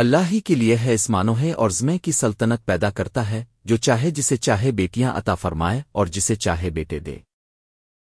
اللہ ہی کے لیے ہے اسمانو ہے اور زمے کی سلطنت پیدا کرتا ہے، جو چاہے جسے چاہے بیٹیاں عطا فرمائے اور جسے چاہے بیٹے دے۔